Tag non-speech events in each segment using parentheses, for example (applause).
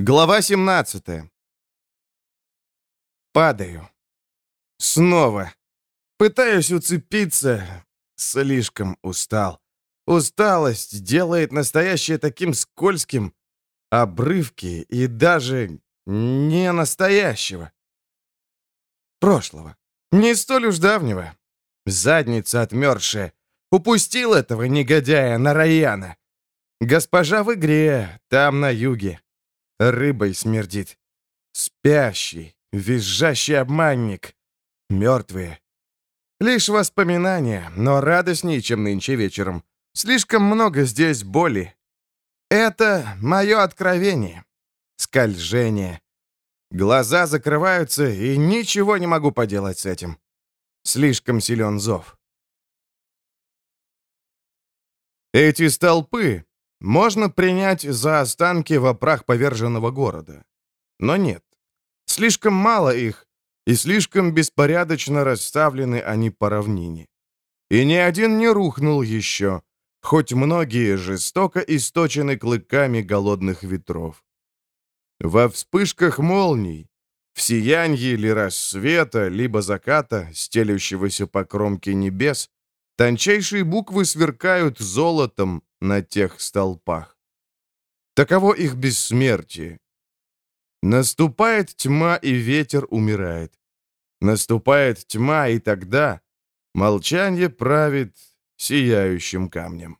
Глава 17 Падаю. Снова. Пытаюсь уцепиться. Слишком устал. Усталость делает настоящее таким скользким. Обрывки и даже не настоящего. Прошлого. Не столь уж давнего. Задница отмерзшая. Упустил этого негодяя Нараяна. Госпожа в игре, там на юге. Рыбой смердит. Спящий, визжащий обманник. Мертвые. Лишь воспоминания, но радостнее, чем нынче вечером. Слишком много здесь боли. Это мое откровение. Скольжение. Глаза закрываются, и ничего не могу поделать с этим. Слишком силен зов. Эти столпы можно принять за останки в прах поверженного города. Но нет. Слишком мало их, и слишком беспорядочно расставлены они по равнине. И ни один не рухнул еще, хоть многие жестоко источены клыками голодных ветров. Во вспышках молний, в сиянье ли рассвета, либо заката, стелющегося по кромке небес, тончайшие буквы сверкают золотом, на тех столпах. Таково их бессмертие. Наступает тьма, и ветер умирает. Наступает тьма, и тогда молчание правит сияющим камнем.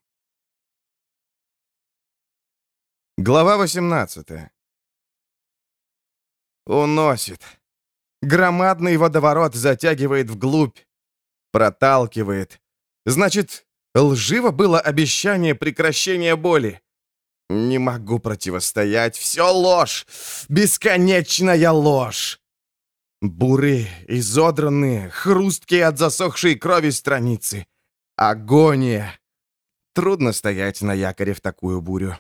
Глава 18 Уносит. Громадный водоворот затягивает вглубь, проталкивает. Значит, Лживо было обещание прекращения боли. Не могу противостоять. Все ложь. Бесконечная ложь. Буры, изодранные, хрусткие от засохшей крови страницы. Агония. Трудно стоять на якоре в такую бурю.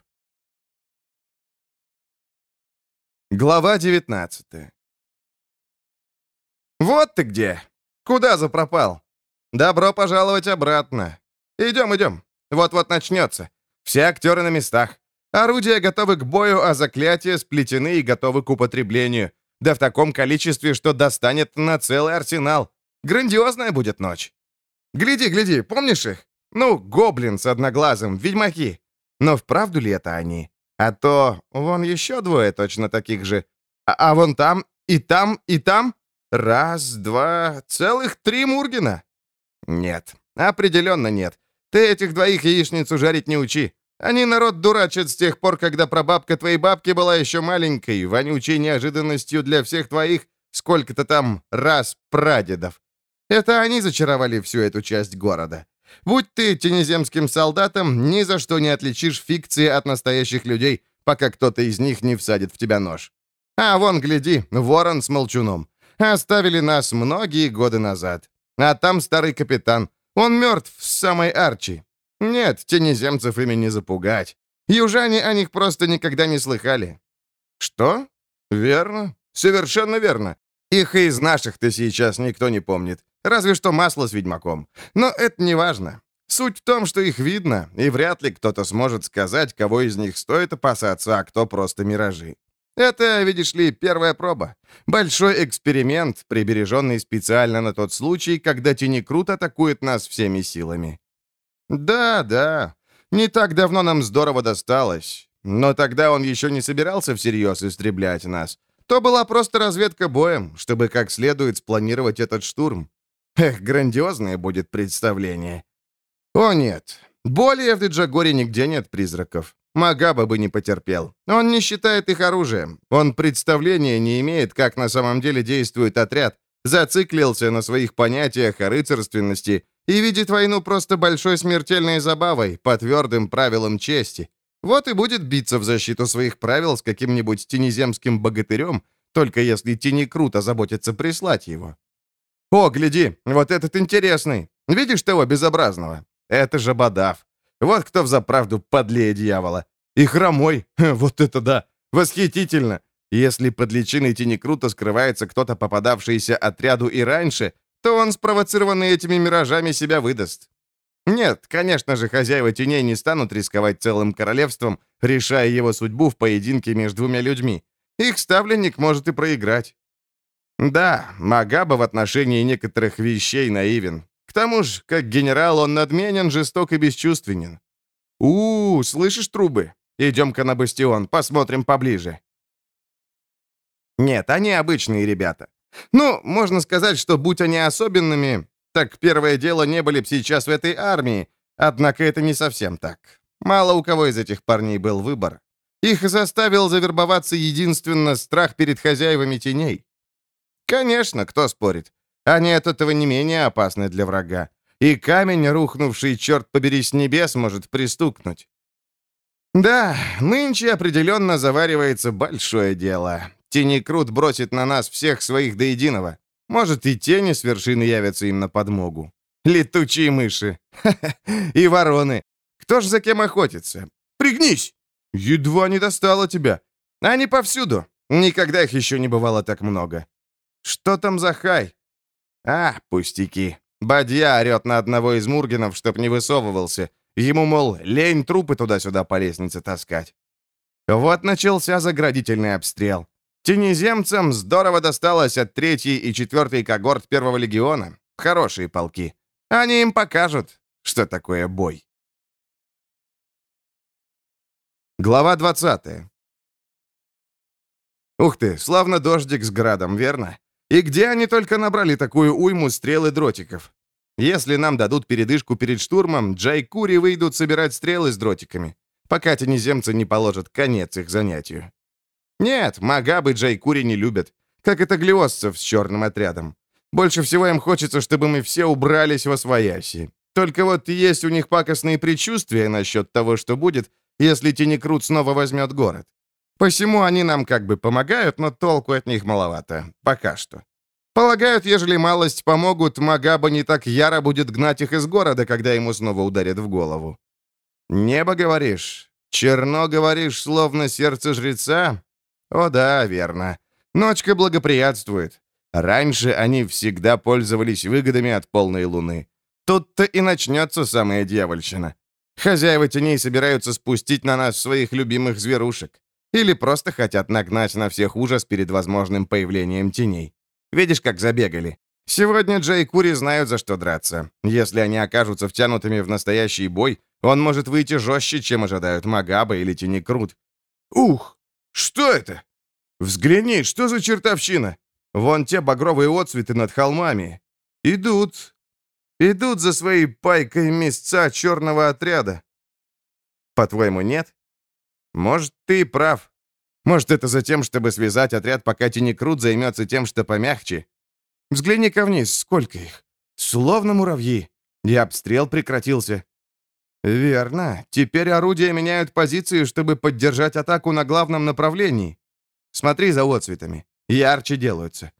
Глава 19 «Вот ты где! Куда запропал? Добро пожаловать обратно. «Идем, идем. Вот-вот начнется. Все актеры на местах. Орудия готовы к бою, а заклятия сплетены и готовы к употреблению. Да в таком количестве, что достанет на целый арсенал. Грандиозная будет ночь. Гляди, гляди, помнишь их? Ну, гоблин с одноглазым, ведьмаки. Но вправду ли это они? А то вон еще двое точно таких же. А, а вон там, и там, и там. Раз, два, целых три Мургина. Нет, определенно нет. Ты этих двоих яичницу жарить не учи. Они народ дурачат с тех пор, когда прабабка твоей бабки была еще маленькой, вонючей неожиданностью для всех твоих, сколько-то там раз прадедов. Это они зачаровали всю эту часть города. Будь ты тенеземским солдатом, ни за что не отличишь фикции от настоящих людей, пока кто-то из них не всадит в тебя нож. А вон, гляди, ворон с молчуном. Оставили нас многие годы назад. А там старый капитан. Он мертв с самой Арчи. Нет, тенеземцев ими не запугать. Южане о них просто никогда не слыхали. Что? Верно. Совершенно верно. Их и из наших-то сейчас никто не помнит. Разве что масло с ведьмаком. Но это не важно. Суть в том, что их видно, и вряд ли кто-то сможет сказать, кого из них стоит опасаться, а кто просто миражи. Это, видишь ли, первая проба. Большой эксперимент, прибереженный специально на тот случай, когда Тинекрут атакует нас всеми силами. Да, да, не так давно нам здорово досталось. Но тогда он еще не собирался всерьез истреблять нас. То была просто разведка боем, чтобы как следует спланировать этот штурм. Эх, грандиозное будет представление. О нет, более в Диджагоре нигде нет призраков. Магаба бы не потерпел. Он не считает их оружием. Он представления не имеет, как на самом деле действует отряд, зациклился на своих понятиях о рыцарственности и видит войну просто большой смертельной забавой, по твердым правилам чести. Вот и будет биться в защиту своих правил с каким-нибудь тенеземским богатырем, только если Тини круто заботится прислать его. «О, гляди, вот этот интересный. Видишь того безобразного? Это же Бадав. Вот кто взаправду подлее дьявола. И хромой. (laughs) Вот это да. Восхитительно. Если под личиной тени скрывается кто-то, попадавшийся отряду и раньше, то он, спровоцированный этими миражами, себя выдаст. Нет, конечно же, хозяева теней не станут рисковать целым королевством, решая его судьбу в поединке между двумя людьми. Их ставленник может и проиграть. Да, Магаба в отношении некоторых вещей наивен. Тому же, как генерал, он надменен, жесток и бесчувственен. у, -у слышишь трубы? Идем-ка на бастион, посмотрим поближе. Нет, они обычные ребята. Ну, можно сказать, что будь они особенными, так первое дело не были бы сейчас в этой армии. Однако это не совсем так. Мало у кого из этих парней был выбор. Их заставил завербоваться единственно страх перед хозяевами теней. Конечно, кто спорит. Они от этого не менее опасны для врага. И камень, рухнувший, черт побери, с небес, может пристукнуть. Да, нынче определенно заваривается большое дело. Тенекрут бросит на нас всех своих до единого. Может, и тени с вершины явятся им на подмогу. Летучие мыши. (laughs) И вороны. Кто ж за кем охотится? Пригнись! Едва не достало тебя. Они повсюду. Никогда их еще не бывало так много. Что там за хай? А, пустяки. Бадья орет на одного из Мургенов, чтоб не высовывался. Ему, мол, лень трупы туда-сюда по лестнице таскать. Вот начался заградительный обстрел. Тенеземцам здорово досталось от третьей и четвертой когорт Первого легиона. Хорошие полки. Они им покажут, что такое бой. Глава 20 Ух ты, славно дождик с градом, верно? И где они только набрали такую уйму стрел и дротиков? Если нам дадут передышку перед штурмом, Джайкури выйдут собирать стрелы с дротиками, пока тенеземцы не положат конец их занятию. Нет, Магабы Джайкури не любят, как это глиоссов с черным отрядом. Больше всего им хочется, чтобы мы все убрались во свояси. Только вот есть у них пакостные предчувствия насчет того, что будет, если Тенекрут снова возьмет город. Посему они нам как бы помогают, но толку от них маловато. Пока что. Полагают, ежели малость помогут, Магаба не так яро будет гнать их из города, когда ему снова ударят в голову. Небо, говоришь? Черно, говоришь, словно сердце жреца? О да, верно. Ночка благоприятствует. Раньше они всегда пользовались выгодами от полной луны. Тут-то и начнется самая дьявольщина. Хозяева теней собираются спустить на нас своих любимых зверушек. Или просто хотят нагнать на всех ужас перед возможным появлением теней. Видишь, как забегали. Сегодня Джей Кури знают, за что драться. Если они окажутся втянутыми в настоящий бой, он может выйти жестче, чем ожидают Магаба или Тени Крут. Ух! Что это? Взгляни, что за чертовщина? Вон те багровые отцветы над холмами. Идут. Идут за своей пайкой места черного отряда. По-твоему, нет? Может, ты прав. Может, это за тем, чтобы связать отряд, пока Тинекрут займется тем, что помягче. Взгляни-ка вниз, сколько их. Словно муравьи. И обстрел прекратился. Верно. Теперь орудия меняют позиции, чтобы поддержать атаку на главном направлении. Смотри за отцветами. Ярче делаются.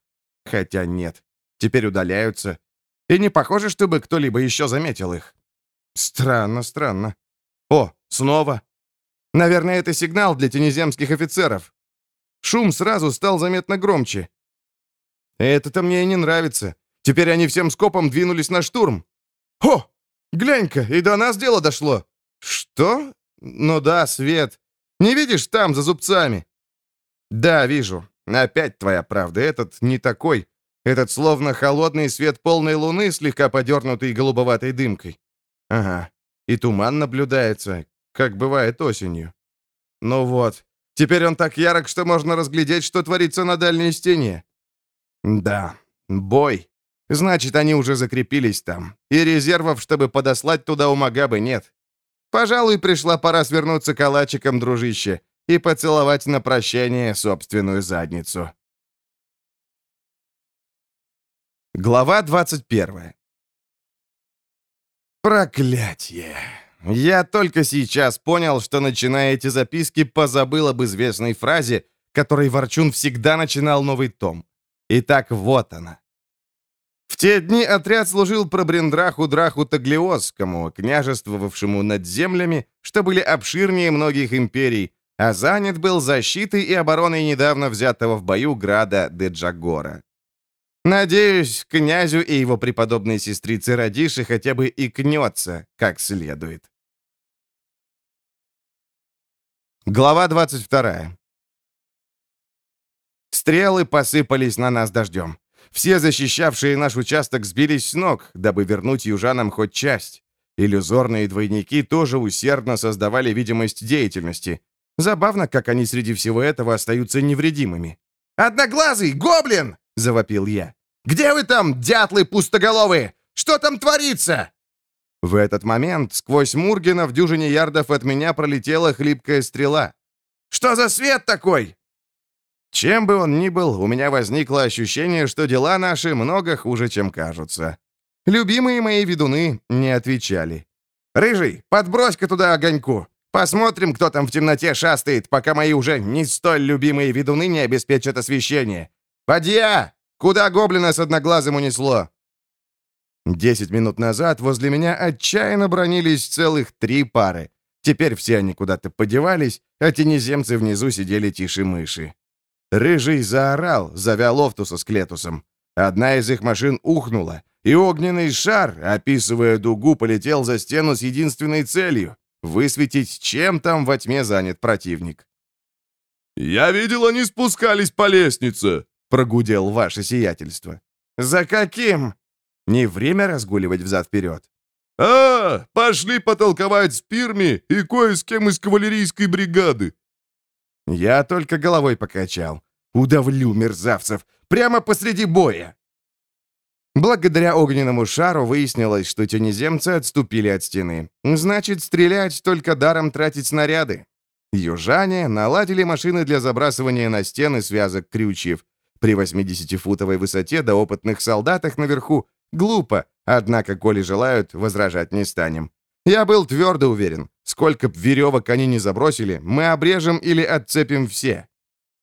Хотя нет. Теперь удаляются. И не похоже, чтобы кто-либо еще заметил их. Странно, странно. О, снова. Наверное, это сигнал для тенеземских офицеров. Шум сразу стал заметно громче. Это-то мне и не нравится. Теперь они всем скопом двинулись на штурм. О, глянь-ка, и до нас дело дошло. Что? Ну да, свет. Не видишь там, за зубцами? Да, вижу. Опять твоя правда. Этот не такой. Этот словно холодный свет полной луны, слегка подернутый голубоватой дымкой. Ага. И туман наблюдается, как бывает осенью. Ну вот, теперь он так ярок, что можно разглядеть, что творится на дальней стене. Да, бой. Значит, они уже закрепились там. И резервов, чтобы подослать туда у Магабы, нет. Пожалуй, пришла пора свернуться калачиком, дружище, и поцеловать на прощание собственную задницу. Глава 21 Проклятье! Я только сейчас понял, что, начиная эти записки, позабыл об известной фразе, которой Ворчун всегда начинал новый том. Итак, вот она. В те дни отряд служил пробрендраху Драху Таглиосскому, княжествовавшему над землями, что были обширнее многих империй, а занят был защитой и обороной недавно взятого в бою града Деджагора. Надеюсь, князю и его преподобной сестрице Радиши хотя бы и кнется как следует. Глава 22. Стрелы посыпались на нас дождем. Все защищавшие наш участок сбились с ног, дабы вернуть южанам хоть часть. Иллюзорные двойники тоже усердно создавали видимость деятельности. Забавно, как они среди всего этого остаются невредимыми. «Одноглазый! Гоблин!» — завопил я. «Где вы там, дятлы пустоголовые? Что там творится?» В этот момент сквозь Мургина в дюжине ярдов от меня пролетела хлипкая стрела. «Что за свет такой?» Чем бы он ни был, у меня возникло ощущение, что дела наши много хуже, чем кажутся. Любимые мои ведуны не отвечали. «Рыжий, подбрось-ка туда огоньку. Посмотрим, кто там в темноте шастает, пока мои уже не столь любимые ведуны не обеспечат освещение. Подья! Куда гоблина с одноглазым унесло?» Десять минут назад возле меня отчаянно бронились целых три пары. Теперь все они куда-то подевались, а тенеземцы внизу сидели тише мыши. Рыжий заорал, зовя Лофтуса с Клетусом. Одна из их машин ухнула, и огненный шар, описывая дугу, полетел за стену с единственной целью — высветить, чем там во тьме занят противник. «Я видел, они спускались по лестнице», — прогудел ваше сиятельство. «За каким?» Не время разгуливать взад-вперед. «А, пошли потолковать с пирми и кое с кем из кавалерийской бригады. Я только головой покачал. Удавлю мерзавцев. Прямо посреди боя. Благодаря огненному шару выяснилось, что тенеземцы отступили от стены. Значит, стрелять только даром тратить снаряды. Южане наладили машины для забрасывания на стены связок крючьев. При 80-футовой высоте до опытных солдатах наверху глупо, однако, коли желают, возражать не станем. Я был твердо уверен, сколько б веревок они не забросили, мы обрежем или отцепим все.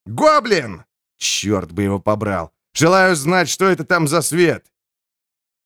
«Гоблин!» Черт бы его побрал! Желаю знать, что это там за свет!»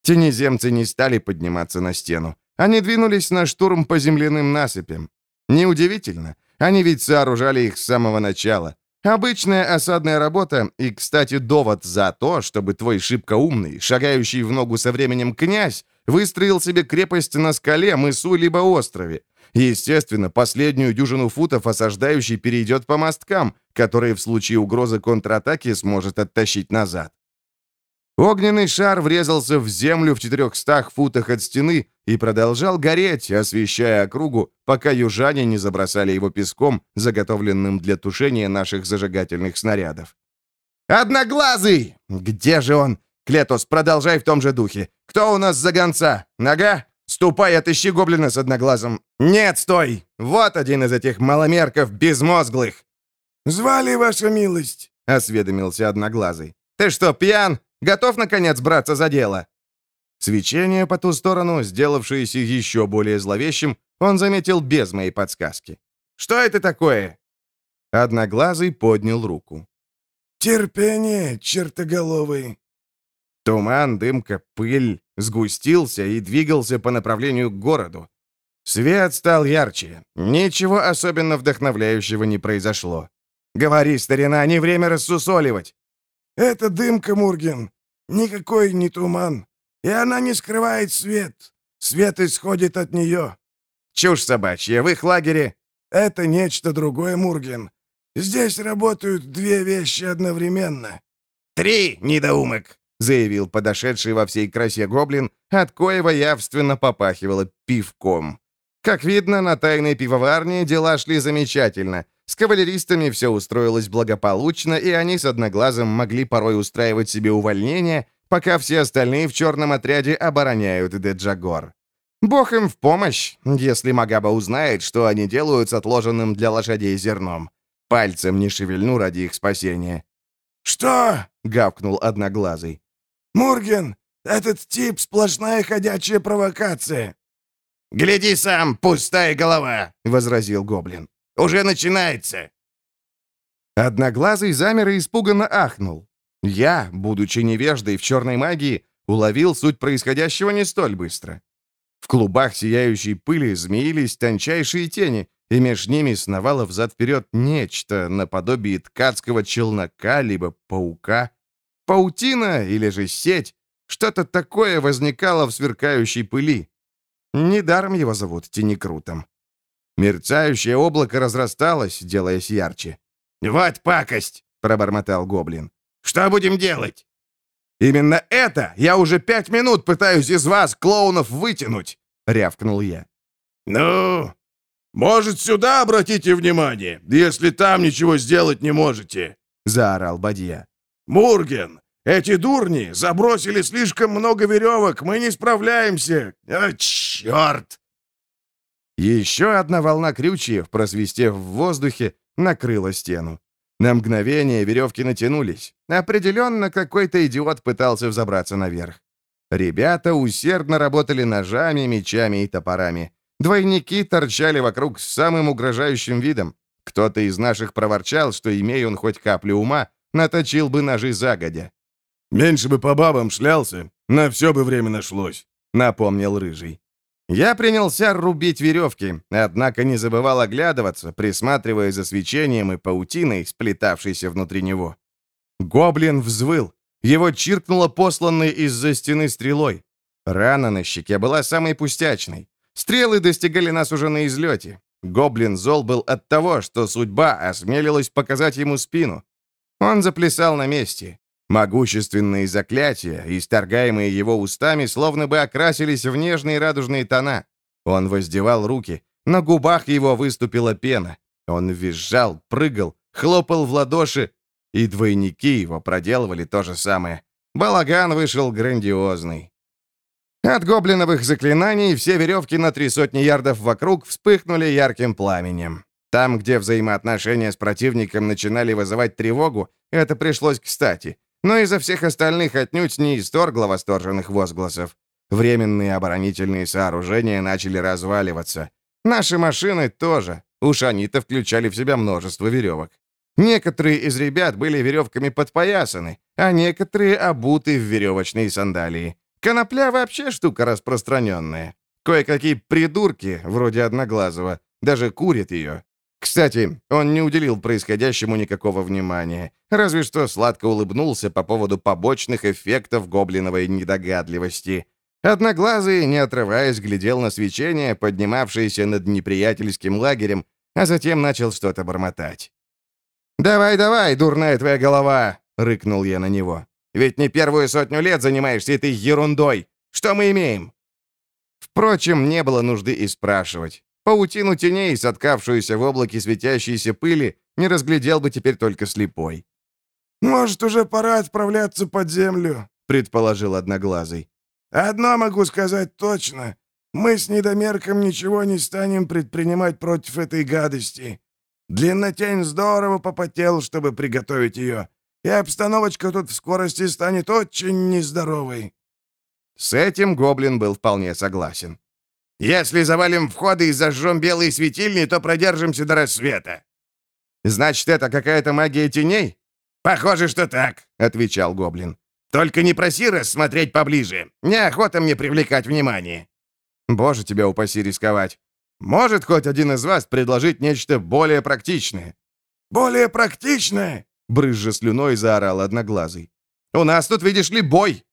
Тенеземцы не стали подниматься на стену. Они двинулись на штурм по земляным насыпям. Неудивительно, они ведь сооружали их с самого начала. Обычная осадная работа и, кстати, довод за то, чтобы твой шибко умный, шагающий в ногу со временем князь, Выстроил себе крепость на скале, мысу либо острове. Естественно, последнюю дюжину футов осаждающий перейдет по мосткам, которые в случае угрозы контратаки сможет оттащить назад. Огненный шар врезался в землю в 400 футах от стены и продолжал гореть, освещая округу, пока южане не забросали его песком, заготовленным для тушения наших зажигательных снарядов. «Одноглазый! Где же он? Клетос, продолжай в том же духе. Кто у нас за гонца? Нога? Ступай, отыщи гоблина с одноглазым. Нет, стой! Вот один из этих маломерков безмозглых. «Звали, ваша милость?» — осведомился одноглазый. «Ты что, пьян? Готов, наконец, браться за дело?» Свечение по ту сторону, сделавшееся еще более зловещим, он заметил без моей подсказки. «Что это такое?» Одноглазый поднял руку. «Терпение, чертоголовый. Туман, дымка, пыль сгустился и двигался по направлению к городу. Свет стал ярче. Ничего особенно вдохновляющего не произошло. «Говори, старина, не время рассусоливать!» «Это дымка, Мурген. Никакой не туман. И она не скрывает свет. Свет исходит от нее». «Чушь собачья. В их лагере...» «Это нечто другое, Мурген. Здесь работают две вещи одновременно». «Три, недоумок!» заявил подошедший во всей красе гоблин, от коего явственно попахивало пивком. Как видно, на тайной пивоварне дела шли замечательно. С кавалеристами все устроилось благополучно, и они с Одноглазым могли порой устраивать себе увольнение, пока все остальные в черном отряде обороняют Деджагор. Бог им в помощь, если Магаба узнает, что они делают с отложенным для лошадей зерном. Пальцем не шевельну ради их спасения. «Что?» — гавкнул Одноглазый. «Мурген, этот тип — сплошная ходячая провокация!» «Гляди сам, пустая голова!» — возразил Гоблин. «Уже начинается!» Одноглазый замер и испуганно ахнул. Я, будучи невеждой в черной магии, уловил суть происходящего не столь быстро. В клубах сияющей пыли змеились тончайшие тени, и меж ними сновало взад-вперед нечто наподобие ткацкого челнока либо паука. Паутина или же сеть, что-то такое возникало в сверкающей пыли. Недаром его зовут Тенекрутом. Мерцающее облако разрасталось, делаясь ярче. «Вот пакость!» — пробормотал гоблин. «Что будем делать?» «Именно это я уже пять минут пытаюсь из вас, клоунов, вытянуть!» — рявкнул я. «Ну, может, сюда обратите внимание, если там ничего сделать не можете?» — заорал Бадья. «Мурген, эти дурни забросили слишком много веревок, мы не справляемся! А, черт!» Еще одна волна крючьев, просвистев в воздухе, накрыла стену. На мгновение веревки натянулись. Определенно, какой-то идиот пытался взобраться наверх. Ребята усердно работали ножами, мечами и топорами. Двойники торчали вокруг с самым угрожающим видом. Кто-то из наших проворчал, что, имея он хоть каплю ума, наточил бы ножи загодя. «Меньше бы по бабам шлялся, на все бы время нашлось», — напомнил Рыжий. Я принялся рубить веревки, однако не забывал оглядываться, присматривая за свечением и паутиной, сплетавшейся внутри него. Гоблин взвыл. Его чиркнуло посланной из-за стены стрелой. Рана на щеке была самой пустячной. Стрелы достигали нас уже на излете. Гоблин зол был от того, что судьба осмелилась показать ему спину. Он заплясал на месте. Могущественные заклятия, исторгаемые его устами, словно бы окрасились в нежные радужные тона. Он воздевал руки, на губах его выступила пена. Он визжал, прыгал, хлопал в ладоши, и двойники его проделывали то же самое. Балаган вышел грандиозный. От гоблиновых заклинаний все веревки на три сотни ярдов вокруг вспыхнули ярким пламенем. Там, где взаимоотношения с противником начинали вызывать тревогу, это пришлось кстати но изо всех остальных отнюдь не исторгло восторженных возгласов. Временные оборонительные сооружения начали разваливаться. Наши машины тоже. Уж они-то включали в себя множество веревок. Некоторые из ребят были веревками подпоясаны, а некоторые обуты в веревочные сандалии. Конопля вообще штука распространенная. Кое-какие придурки, вроде Одноглазого, даже курят ее. Кстати, он не уделил происходящему никакого внимания, разве что сладко улыбнулся по поводу побочных эффектов гоблиновой недогадливости. Одноглазый, не отрываясь, глядел на свечение, поднимавшееся над неприятельским лагерем, а затем начал что-то бормотать. «Давай, давай, дурная твоя голова!» — рыкнул я на него. «Ведь не первую сотню лет занимаешься этой ерундой. Что мы имеем?» Впрочем, не было нужды и спрашивать. Паутину теней, соткавшуюся в облаке светящейся пыли, не разглядел бы теперь только слепой. «Может, уже пора отправляться под землю», — предположил Одноглазый. «Одно могу сказать точно. Мы с недомерком ничего не станем предпринимать против этой гадости. Длиннотень здорово попотел, чтобы приготовить ее, и обстановочка тут в скорости станет очень нездоровой». С этим гоблин был вполне согласен. Если завалим входы и зажжем белые светильни, то продержимся до рассвета». «Значит, это какая-то магия теней?» «Похоже, что так», — отвечал Гоблин. «Только не проси рассмотреть поближе. Неохота мне привлекать внимание». «Боже, тебя упаси рисковать. Может хоть один из вас предложить нечто более практичное?» «Более практичное?» — брызжа слюной заорал Одноглазый. «У нас тут, видишь ли, бой!»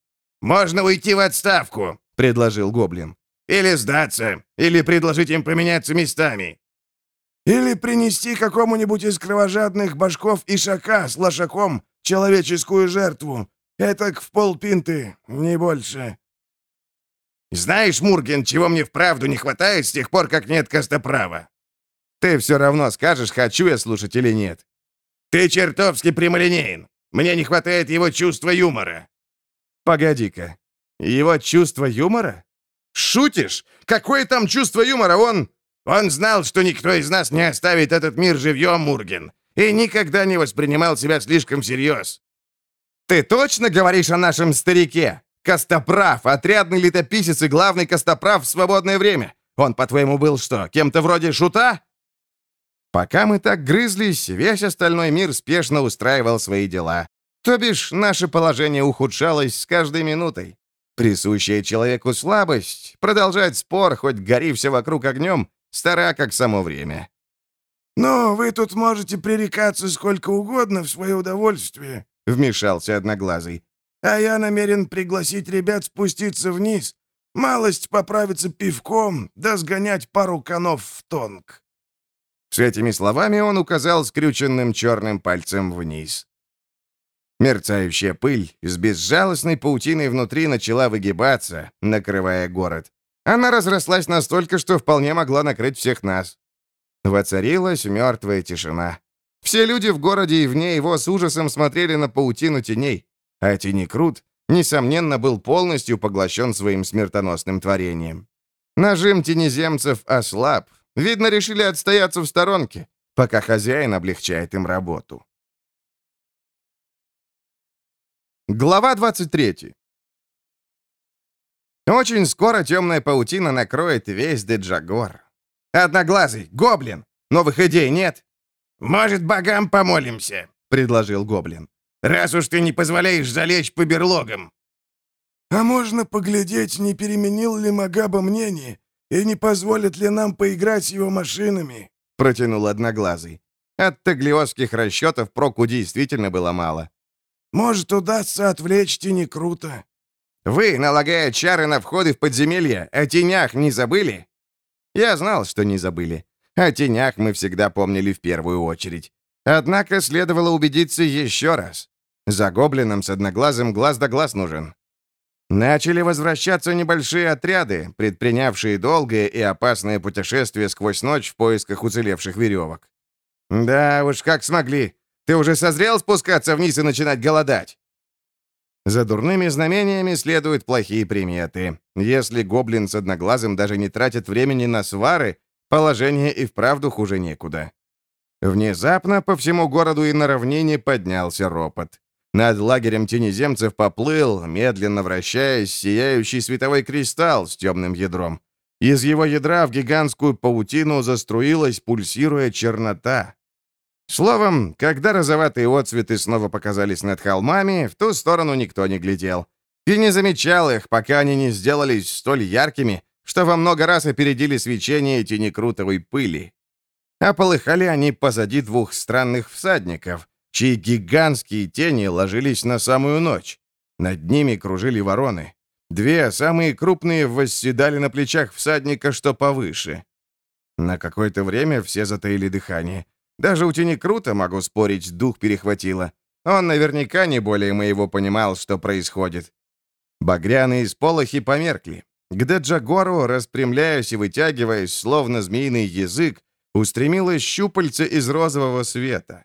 «Можно уйти в отставку», — предложил Гоблин. Или сдаться, или предложить им поменяться местами. Или принести какому-нибудь из кровожадных башков ишака с лошаком человеческую жертву. Этак в полпинты, не больше. Знаешь, Мурген, чего мне вправду не хватает с тех пор, как нет костоправа? Ты все равно скажешь, хочу я слушать или нет. Ты чертовски прямолинеен. Мне не хватает его чувства юмора. Погоди-ка. Его чувство юмора? Шутишь? Какое там чувство юмора? Он... Он знал, что никто из нас не оставит этот мир живьем, Мурген, и никогда не воспринимал себя слишком всерьез. Ты точно говоришь о нашем старике? Костоправ, отрядный летописец и главный костоправ в свободное время. Он, по-твоему, был что, кем-то вроде шута? Пока мы так грызлись, весь остальной мир спешно устраивал свои дела. То бишь, наше положение ухудшалось с каждой минутой. Присущая человеку слабость, продолжать спор, хоть гори все вокруг огнем, стара как само время. «Но вы тут можете пререкаться сколько угодно в свое удовольствие», — вмешался Одноглазый. а я намерен пригласить ребят спуститься вниз, малость поправиться пивком, да сгонять пару конов в тонг». С этими словами он указал скрюченным черным пальцем вниз. Мерцающая пыль с безжалостной паутиной внутри начала выгибаться, накрывая город. Она разрослась настолько, что вполне могла накрыть всех нас. Воцарилась мертвая тишина. Все люди в городе и вне его с ужасом смотрели на паутину теней, а Тенекрут, несомненно, был полностью поглощен своим смертоносным творением. Нажим тенеземцев ослаб. Видно, решили отстояться в сторонке, пока хозяин облегчает им работу. Глава 23. Очень скоро темная паутина накроет весь Деджагор. Одноглазый, гоблин, новых идей нет? «Может, богам помолимся?» — предложил гоблин. «Раз уж ты не позволяешь залечь по берлогам». «А можно поглядеть, не переменил ли Магаба мнение, и не позволит ли нам поиграть с его машинами?» — протянул Одноглазый. От таглиосских расчетов проку действительно было мало. «Может, удастся отвлечь тени круто». «Вы, налагая чары на входы в подземелье, о тенях не забыли?» Я знал, что не забыли. О тенях мы всегда помнили в первую очередь. Однако следовало убедиться еще раз. За гоблином с одноглазым глаз да глаз нужен. Начали возвращаться небольшие отряды, предпринявшие долгое и опасное путешествие сквозь ночь в поисках уцелевших веревок. Да уж, как смогли. Ты уже созрел спускаться вниз и начинать голодать? За дурными знамениями следуют плохие приметы. Если гоблин с одноглазым даже не тратит времени на свары, положение и вправду хуже некуда. Внезапно по всему городу и на равнине поднялся ропот. Над лагерем тенеземцев поплыл, медленно вращаясь, сияющий световой кристалл с темным ядром. Из его ядра в гигантскую паутину заструилась, пульсируя чернота. Словом, когда розоватые отцветы снова показались над холмами, в ту сторону никто не глядел. И не замечал их, пока они не сделались столь яркими, что во много раз опередили свечение тенекрутовой пыли. А полыхали они позади двух странных всадников, чьи гигантские тени ложились на самую ночь. Над ними кружили вороны. Две, самые крупные, восседали на плечах всадника, что повыше. На какое-то время все затаили дыхание. Даже у тени круто, могу спорить, дух перехватило. Он наверняка не более моего понимал, что происходит. Багряные сполохи померкли. К Деджагору, распрямляясь и вытягиваясь, словно змеиный язык, устремилось щупальце из розового света.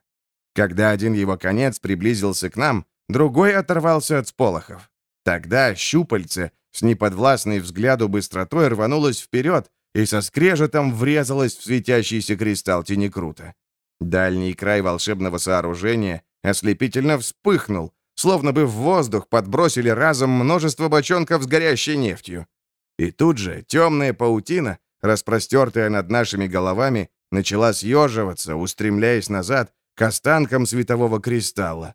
Когда один его конец приблизился к нам, другой оторвался от сполохов. Тогда щупальце с неподвластной взгляду быстротой рванулось вперед и со скрежетом врезалось в светящийся кристалл тенекрута. Дальний край волшебного сооружения ослепительно вспыхнул, словно бы в воздух подбросили разом множество бочонков с горящей нефтью. И тут же темная паутина, распростертая над нашими головами, начала съеживаться, устремляясь назад к останкам светового кристалла.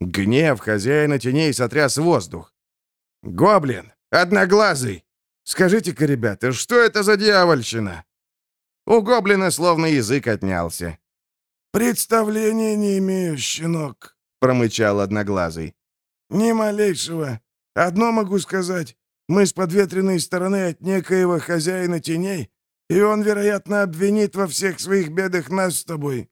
Гнев хозяина теней сотряс воздух. «Гоблин! Одноглазый! Скажите-ка, ребята, что это за дьявольщина?» У гоблина словно язык отнялся. «Представления не имею, щенок», — промычал Одноглазый. «Ни малейшего. Одно могу сказать. Мы с подветренной стороны от некоего хозяина теней, и он, вероятно, обвинит во всех своих бедах нас с тобой».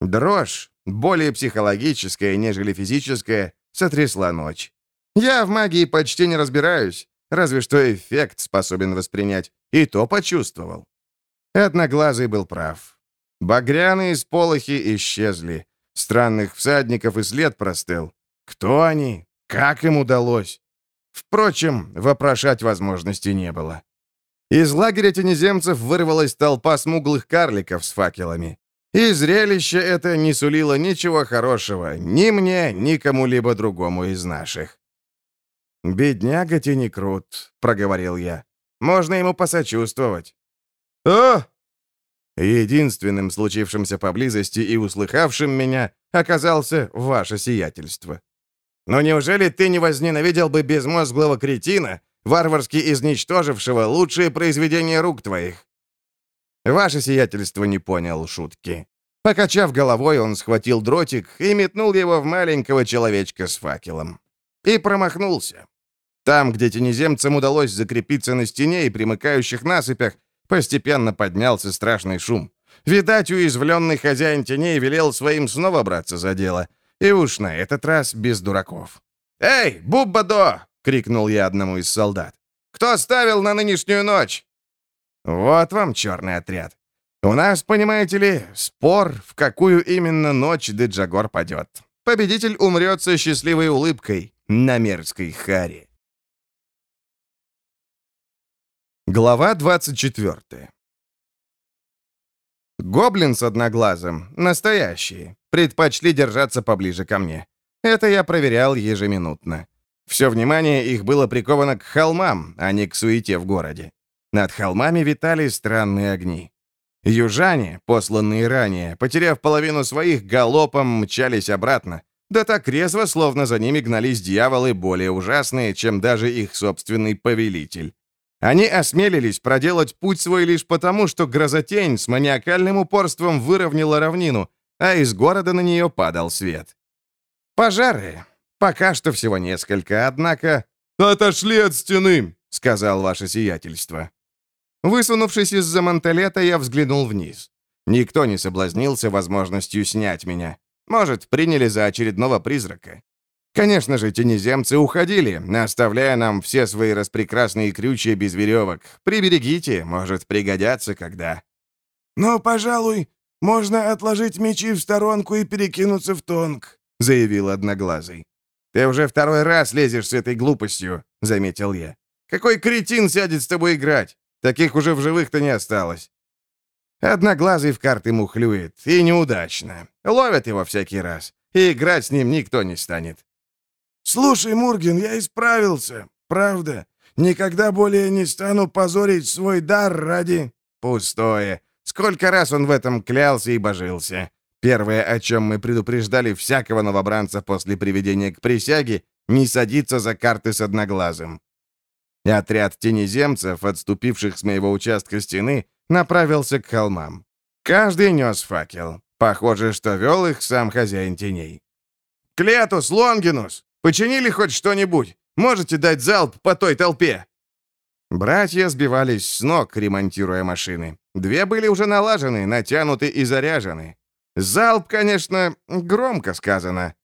Дрожь, более психологическая, нежели физическая, сотрясла ночь. Я в магии почти не разбираюсь, разве что эффект способен воспринять, и то почувствовал. Одноглазый был прав. Багряные сполохи исчезли. Странных всадников и след простыл. Кто они? Как им удалось? Впрочем, вопрошать возможности не было. Из лагеря тенеземцев вырвалась толпа смуглых карликов с факелами. И зрелище это не сулило ничего хорошего ни мне, ни кому-либо другому из наших. «Бедняга Тенекрут», — проговорил я. «Можно ему посочувствовать». «О, Единственным случившимся поблизости и услыхавшим меня оказался ваше сиятельство. Но неужели ты не возненавидел бы безмозглого кретина, варварски изничтожившего лучшие произведения рук твоих?» Ваше сиятельство не понял шутки. Покачав головой, он схватил дротик и метнул его в маленького человечка с факелом. И промахнулся. Там, где тенеземцам удалось закрепиться на стене и примыкающих насыпях, постепенно поднялся страшный шум. Видать, уязвленный хозяин теней велел своим снова браться за дело. И уж на этот раз без дураков. «Эй, Буббадо!» — крикнул я одному из солдат. «Кто ставил на нынешнюю ночь?» «Вот вам черный отряд. У нас, понимаете ли, спор, в какую именно ночь Деджагор падет. Победитель умрет со счастливой улыбкой на мерзкой харе». Глава 24 Гоблин с одноглазым, настоящие, предпочли держаться поближе ко мне. Это я проверял ежеминутно. Все внимание их было приковано к холмам, а не к суете в городе. Над холмами витали странные огни. Южане, посланные ранее, потеряв половину своих, галопом мчались обратно. Да так резво, словно за ними гнались дьяволы более ужасные, чем даже их собственный повелитель. Они осмелились проделать путь свой лишь потому, что грозотень с маниакальным упорством выровняла равнину, а из города на нее падал свет. Пожары. Пока что всего несколько, однако... «Отошли от стены!» — сказал ваше сиятельство. Высунувшись из-за мантелета, я взглянул вниз. Никто не соблазнился возможностью снять меня. Может, приняли за очередного призрака. Конечно же, тенеземцы уходили, оставляя нам все свои распрекрасные крючья без веревок. Приберегите, может пригодятся когда. «Но, пожалуй, можно отложить мечи в сторонку и перекинуться в тонк», — заявил Одноглазый. «Ты уже второй раз лезешь с этой глупостью», — заметил я. «Какой кретин сядет с тобой играть? Таких уже в живых-то не осталось». Одноглазый в карты мухлюет, и неудачно. Ловят его всякий раз, и играть с ним никто не станет. «Слушай, Мурген, я исправился. Правда. Никогда более не стану позорить свой дар ради...» «Пустое. Сколько раз он в этом клялся и божился. Первое, о чем мы предупреждали всякого новобранца после приведения к присяге, не садиться за карты с одноглазым. Отряд тенеземцев, отступивших с моего участка стены, направился к холмам. Каждый нес факел. Похоже, что вел их сам хозяин теней. «Клетус, Лонгинус!» Починили хоть что-нибудь? Можете дать залп по той толпе?» Братья сбивались с ног, ремонтируя машины. Две были уже налажены, натянуты и заряжены. Залп, конечно, громко сказано.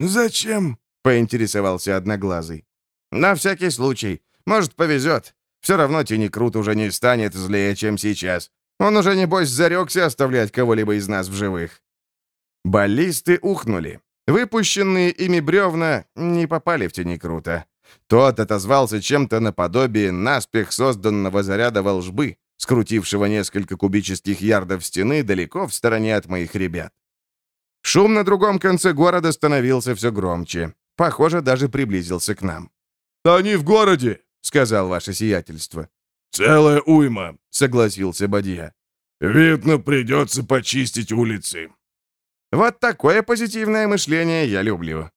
«Зачем?» — поинтересовался Одноглазый. «На всякий случай. Может, повезет. Все равно Тинекрут уже не станет злее, чем сейчас. Он уже, небось, зарекся оставлять кого-либо из нас в живых». Баллисты ухнули. Выпущенные ими бревна не попали в тени круто. Тот отозвался чем-то наподобие наспех созданного заряда волжбы, скрутившего несколько кубических ярдов стены далеко в стороне от моих ребят. Шум на другом конце города становился все громче. Похоже, даже приблизился к нам. «Они в городе!» — сказал ваше сиятельство. «Целая уйма», — согласился Бадья. «Видно, придется почистить улицы. Вот такое позитивное мышление я люблю.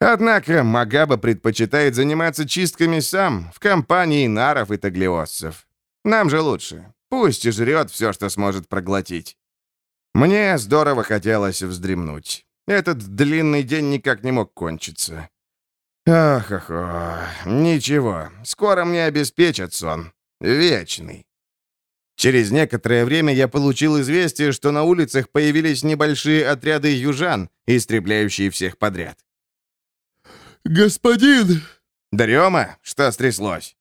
Однако Магаба предпочитает заниматься чистками сам, в компании наров и таглиоссов. Нам же лучше. Пусть и жрет все, что сможет проглотить. Мне здорово хотелось вздремнуть. Этот длинный день никак не мог кончиться. Ах, ах, ах, ничего, скоро мне обеспечат сон. Вечный. Через некоторое время я получил известие, что на улицах появились небольшие отряды южан, истребляющие всех подряд. «Господин!» «Дрема? Что стряслось?»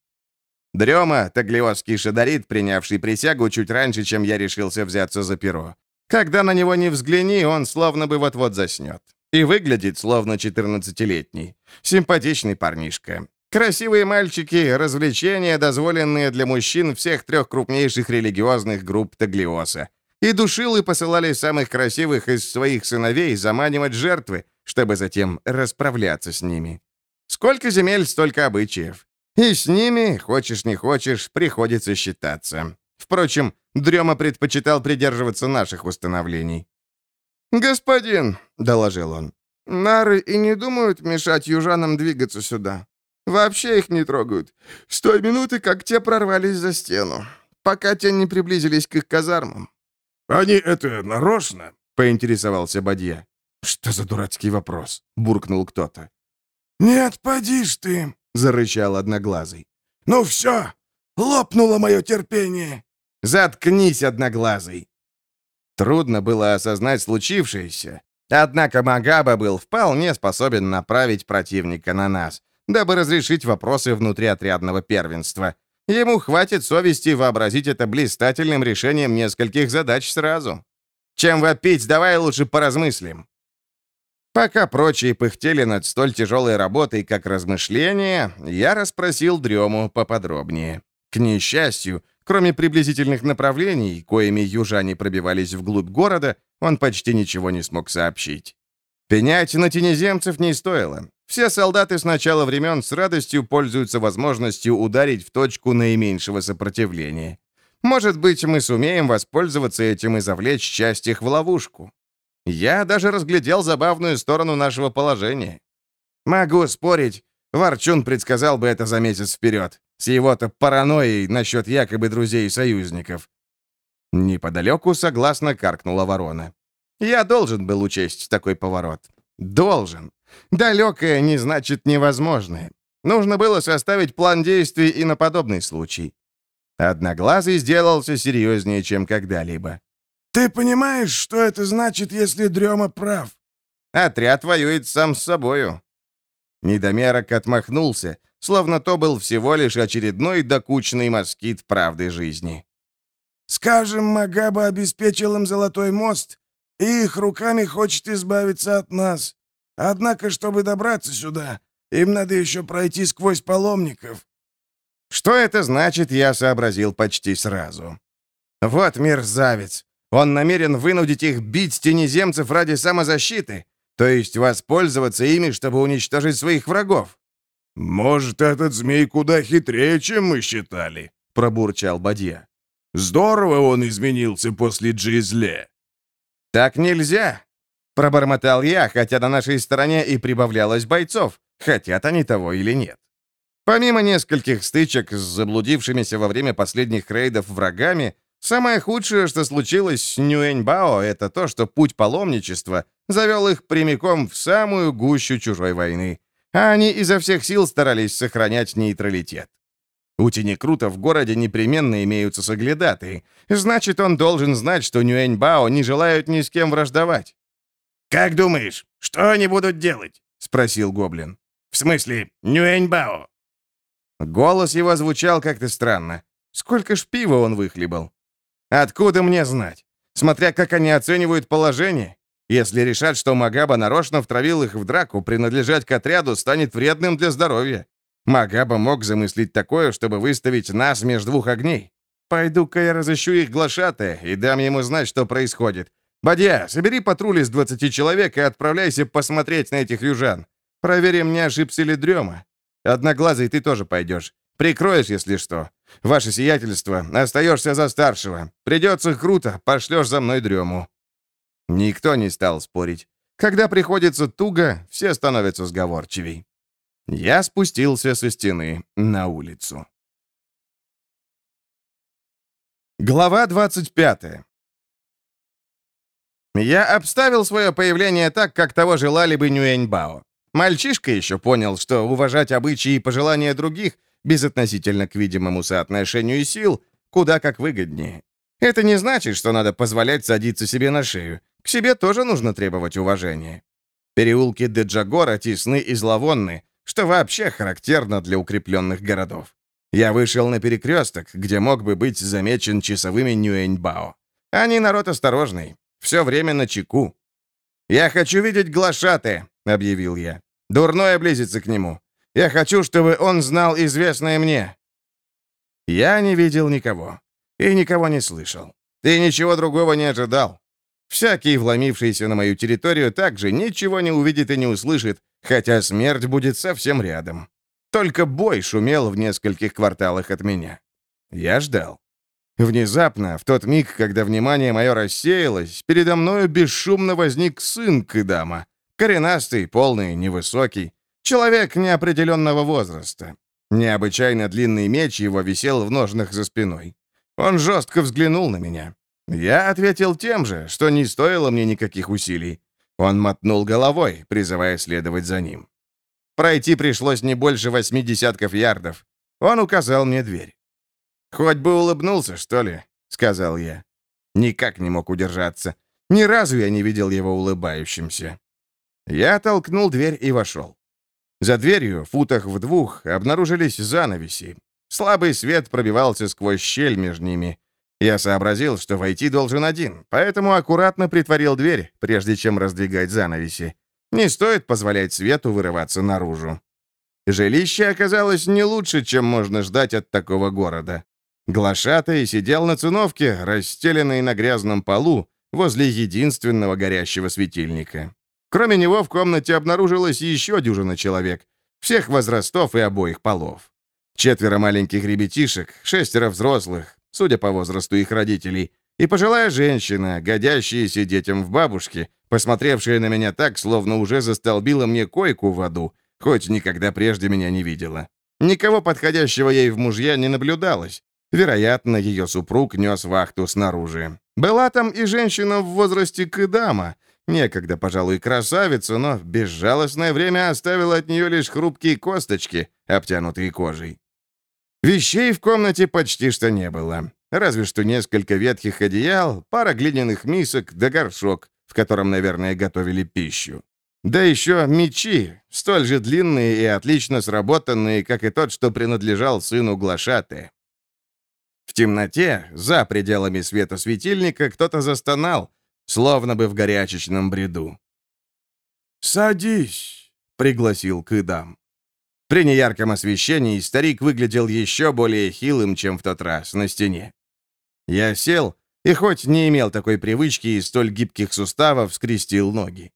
Дрема — таглиосский шадарит, принявший присягу чуть раньше, чем я решился взяться за перо. Когда на него не взгляни, он словно бы вот-вот заснет. И выглядит словно 14-летний. Симпатичный парнишка. Красивые мальчики — развлечения, дозволенные для мужчин всех трех крупнейших религиозных групп Таглиоса. И душилы посылали самых красивых из своих сыновей заманивать жертвы, чтобы затем расправляться с ними. Сколько земель, столько обычаев. И с ними, хочешь не хочешь, приходится считаться. Впрочем, Дрема предпочитал придерживаться наших установлений. «Господин», — доложил он, — «нары и не думают мешать южанам двигаться сюда. Вообще их не трогают. С той минуты, как те прорвались за стену. Пока те не приблизились к их казармам. «Они это нарочно?» — поинтересовался Бадья. «Что за дурацкий вопрос?» — буркнул кто-то. «Нет, поди ж ты!» — зарычал Одноглазый. «Ну все! Лопнуло мое терпение!» «Заткнись, Одноглазый!» Трудно было осознать случившееся, однако Магаба был вполне способен направить противника на нас, дабы разрешить вопросы внутриотрядного первенства. Ему хватит совести вообразить это блистательным решением нескольких задач сразу. Чем вопить, давай лучше поразмыслим. Пока прочие пыхтели над столь тяжелой работой, как размышления, я расспросил Дрему поподробнее. К несчастью, кроме приблизительных направлений, коими южане пробивались вглубь города, он почти ничего не смог сообщить. Пенять на тенеземцев не стоило. Все солдаты с начала времен с радостью пользуются возможностью ударить в точку наименьшего сопротивления. Может быть, мы сумеем воспользоваться этим и завлечь часть их в ловушку. Я даже разглядел забавную сторону нашего положения. Могу спорить, Ворчун предсказал бы это за месяц вперед, с его-то паранойей насчет якобы друзей и союзников. Неподалеку согласно каркнула ворона. Я должен был учесть такой поворот. Должен. Далекое не значит невозможное. Нужно было составить план действий и на подобный случай. Одноглазый сделался серьезнее, чем когда-либо. «Ты понимаешь, что это значит, если Дрема прав?» «Отряд воюет сам с собою». Недомерок отмахнулся, словно то был всего лишь очередной докучный москит правды жизни. «Скажем, Магаба обеспечил им золотой мост, и их руками хочет избавиться от нас. Однако, чтобы добраться сюда, им надо еще пройти сквозь паломников». Что это значит, я сообразил почти сразу. Вот мерзавец. Он намерен вынудить их бить тенеземцев ради самозащиты, то есть воспользоваться ими, чтобы уничтожить своих врагов. «Может, этот змей куда хитрее, чем мы считали», — пробурчал Бадья. «Здорово он изменился после Джизле». «Так нельзя!» — пробормотал я, хотя на нашей стороне и прибавлялось бойцов, хотят они того или нет. Помимо нескольких стычек с заблудившимися во время последних рейдов врагами, самое худшее, что случилось с Нюэньбао, это то, что путь паломничества завел их прямиком в самую гущу чужой войны, а они изо всех сил старались сохранять нейтралитет. У Тинекрута в городе непременно имеются соглядатые. Значит, он должен знать, что Нюэньбао не желают ни с кем враждовать. «Как думаешь, что они будут делать?» — спросил Гоблин. «В смысле, Нюэньбао?» Голос его звучал как-то странно. Сколько ж пива он выхлебал? Откуда мне знать? Смотря как они оценивают положение. Если решат, что Магаба нарочно втравил их в драку, принадлежать к отряду станет вредным для здоровья. Магаба мог замыслить такое, чтобы выставить нас между двух огней. Пойду-ка я разыщу их глашатая и дам ему знать, что происходит. Бадья, собери патруль из 20 человек и отправляйся посмотреть на этих южан. Проверим, не ошибся ли Дрема. Одноглазый ты тоже пойдешь. Прикроешь, если что. Ваше сиятельство, остаешься за старшего. Придется круто, пошлешь за мной Дрему». Никто не стал спорить. Когда приходится туго, все становятся сговорчивей. Я спустился со стены на улицу. Глава 25 Я обставил свое появление так, как того желали бы Нюэньбао. Мальчишка еще понял, что уважать обычаи и пожелания других, безотносительно к видимому соотношению сил, куда как выгоднее. Это не значит, что надо позволять садиться себе на шею. К себе тоже нужно требовать уважения. Переулки Деджагора тесны и зловонны, что вообще характерно для укрепленных городов. Я вышел на перекресток, где мог бы быть замечен часовыми Нюэньбао. Они народ осторожный, все время на чеку. «Я хочу видеть глашаты», — объявил я. Дурное близится к нему. Я хочу, чтобы он знал известное мне». Я не видел никого. И никого не слышал. И ничего другого не ожидал. Всякий, вломившийся на мою территорию, также ничего не увидит и не услышит, хотя смерть будет совсем рядом. Только бой шумел в нескольких кварталах от меня. Я ждал. Внезапно, в тот миг, когда внимание мое рассеялось, передо мною бесшумно возник сын Кыдама, Коренастый, полный, невысокий. Человек неопределенного возраста. Необычайно длинный меч его висел в ножнах за спиной. Он жестко взглянул на меня. Я ответил тем же, что не стоило мне никаких усилий. Он мотнул головой, призывая следовать за ним. Пройти пришлось не больше восьми десятков ярдов. Он указал мне дверь. «Хоть бы улыбнулся, что ли?» — сказал я. Никак не мог удержаться. Ни разу я не видел его улыбающимся. Я толкнул дверь и вошел. За дверью, футах в двух, обнаружились занавеси. Слабый свет пробивался сквозь щель между ними. Я сообразил, что войти должен один, поэтому аккуратно притворил дверь, прежде чем раздвигать занавеси. Не стоит позволять свету вырываться наружу. Жилище оказалось не лучше, чем можно ждать от такого города. Глашатый сидел на циновке, расстеленной на грязном полу, возле единственного горящего светильника. Кроме него в комнате обнаружилось еще дюжина человек, всех возрастов и обоих полов. Четверо маленьких ребятишек, шестеро взрослых, судя по возрасту их родителей, и пожилая женщина, годящаяся детям в бабушке, посмотревшая на меня так, словно уже застолбила мне койку в аду, хоть никогда прежде меня не видела. Никого подходящего ей в мужья не наблюдалось. Вероятно, ее супруг нес вахту снаружи. Была там и женщина в возрасте Кыдама, некогда, пожалуй, красавица, но безжалостное время оставило от нее лишь хрупкие косточки, обтянутые кожей. Вещей в комнате почти что не было. Разве что несколько ветхих одеял, пара глиняных мисок да горшок, в котором, наверное, готовили пищу. Да еще мечи, столь же длинные и отлично сработанные, как и тот, что принадлежал сыну Глашаты. В темноте, за пределами света светильника, кто-то застонал, словно бы в горячечном бреду. «Садись», — пригласил Кыдам. При неярком освещении старик выглядел еще более хилым, чем в тот раз, на стене. Я сел, и хоть не имел такой привычки и столь гибких суставов, скрестил ноги.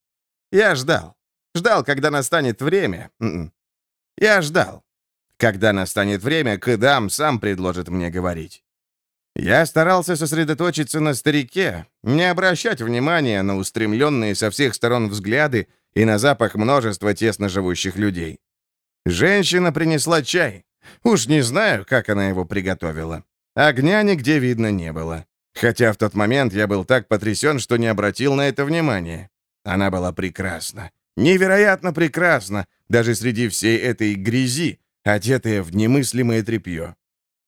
Я ждал. Ждал, когда настанет время. М-м. Я ждал. Когда настанет время, Кыдам сам предложит мне говорить. Я старался сосредоточиться на старике, не обращать внимания на устремленные со всех сторон взгляды и на запах множества тесно живущих людей. Женщина принесла чай. Уж не знаю, как она его приготовила. Огня нигде видно не было. Хотя в тот момент я был так потрясен, что не обратил на это внимания. Она была прекрасна. Невероятно прекрасна, даже среди всей этой грязи, одетая в немыслимое тряпье.